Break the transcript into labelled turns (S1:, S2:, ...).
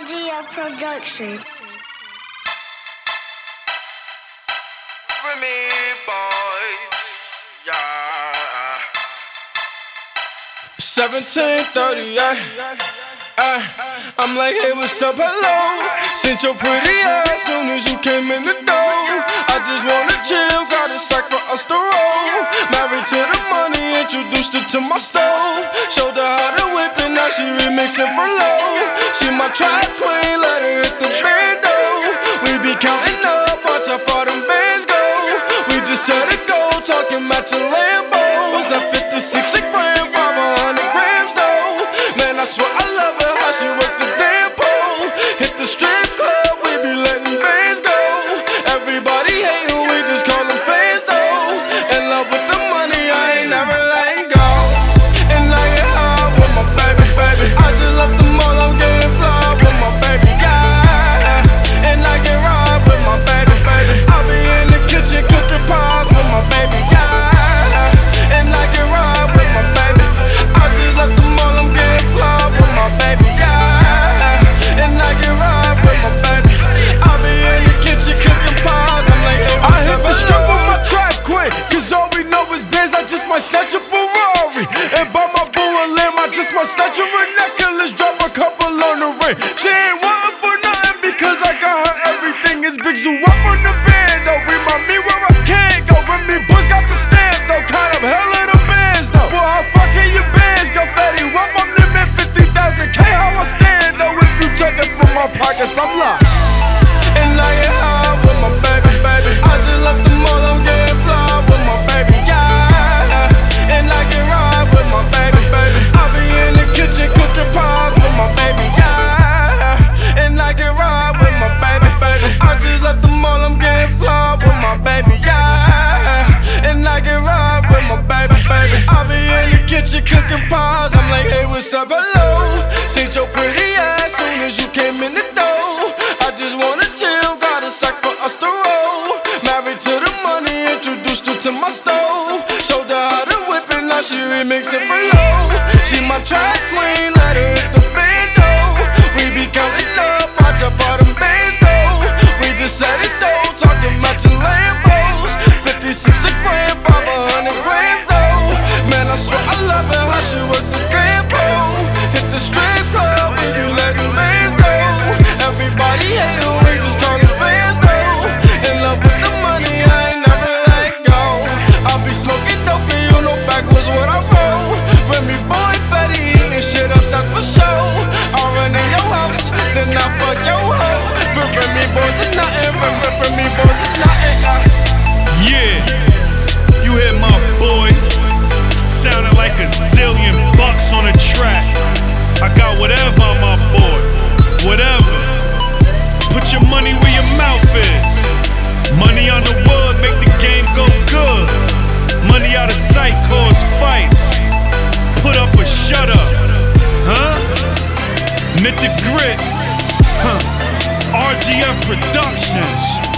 S1: RGF Production.
S2: Remy boy, yeah.
S3: 1738. Ay, eh. I'm like, hey, what's up, hello? Sent your pretty ass soon as you came in the door. I just wanna chill, got a sack for us to roll. Married to the money, introduced her to my stove. Showed her how to whip it, now she remixing for low. My track queen, let her hit the bando. We be counting up, watch how far them bands go. We just set a goal, talking matching Lambos. At 56 a gram, 500
S4: know biz. I just might snatch a Ferrari. And buy my boo a I just might snatch her a necklace, drop a couple on the ring. She ain't wantin' for nothing because I got her everything. Is big zoo up on the band, though. Remind me where I can't go. Remy Bush
S3: what's up, hello? Seen your pretty ass soon as you came in the door. I just wanna chill, got a sack for us to roll. Married to the money, introduced her to my stove. Showed her how to whip it, now she remixing for low. She my track queen, Mythic Grit, huh. RGF Productions.